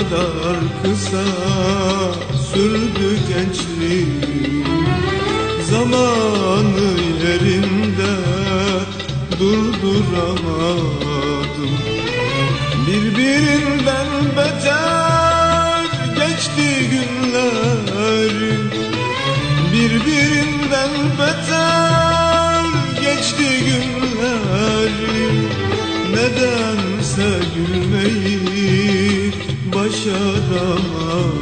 kadar kısa sürdü gençliğim. Zamanı yerinde durduramadım. Birbirinden beter geçti günlerim Birbirinden beter geçti günlerim Nedense gülmeyi başaramadım.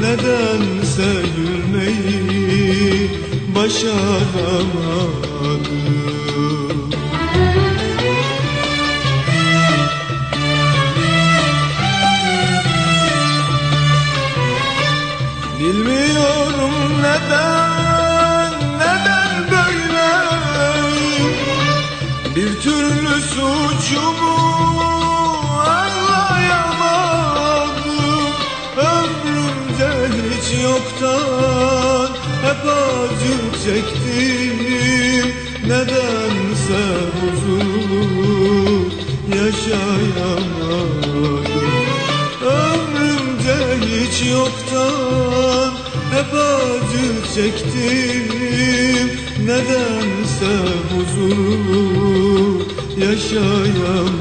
Nedense gülmeyi başaramadım. Bilmiyorum neden, neden böyleyim Bir türlü suçumu hiç yoktan hep acı çektim. Nedense huzurlu yaşayamadım. Ömrümde hiç yoktan hep acı çektim. Nedense huzurlu yaşayamadım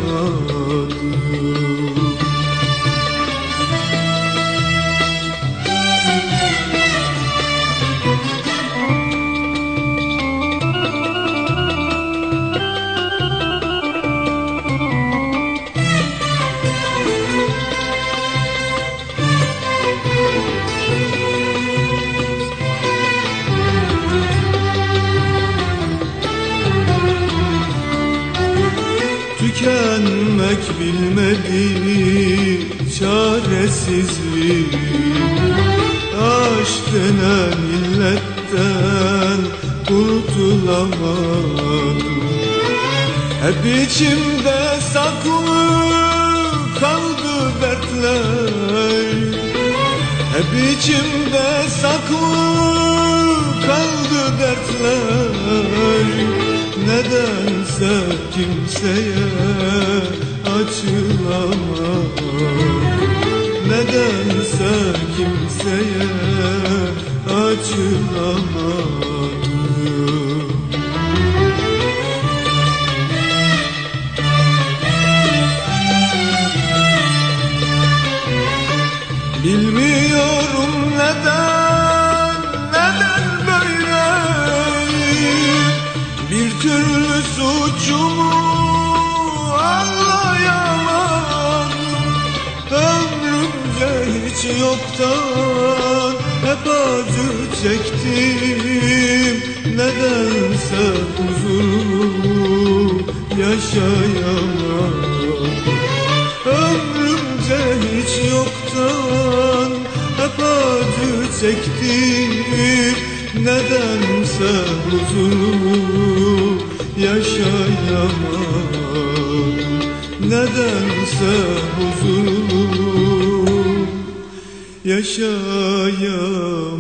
Tükenmek bilmedi çaresizlik Aşk denen illetten kurtulamadım. Hep içimde saklı kaldı dertler. Hep içimde saklı kaldı dertler. Nedense kimseye açılamadım Nedense kimseye açılamadım hiç yoktan hep acı çektim. Nedense huzurlu yaşayamadım. Ömrümce hiç yoktan hep acı çektim. Nedense huzurlu yaşayamadım. Nedense huzurlu yaşayamadım.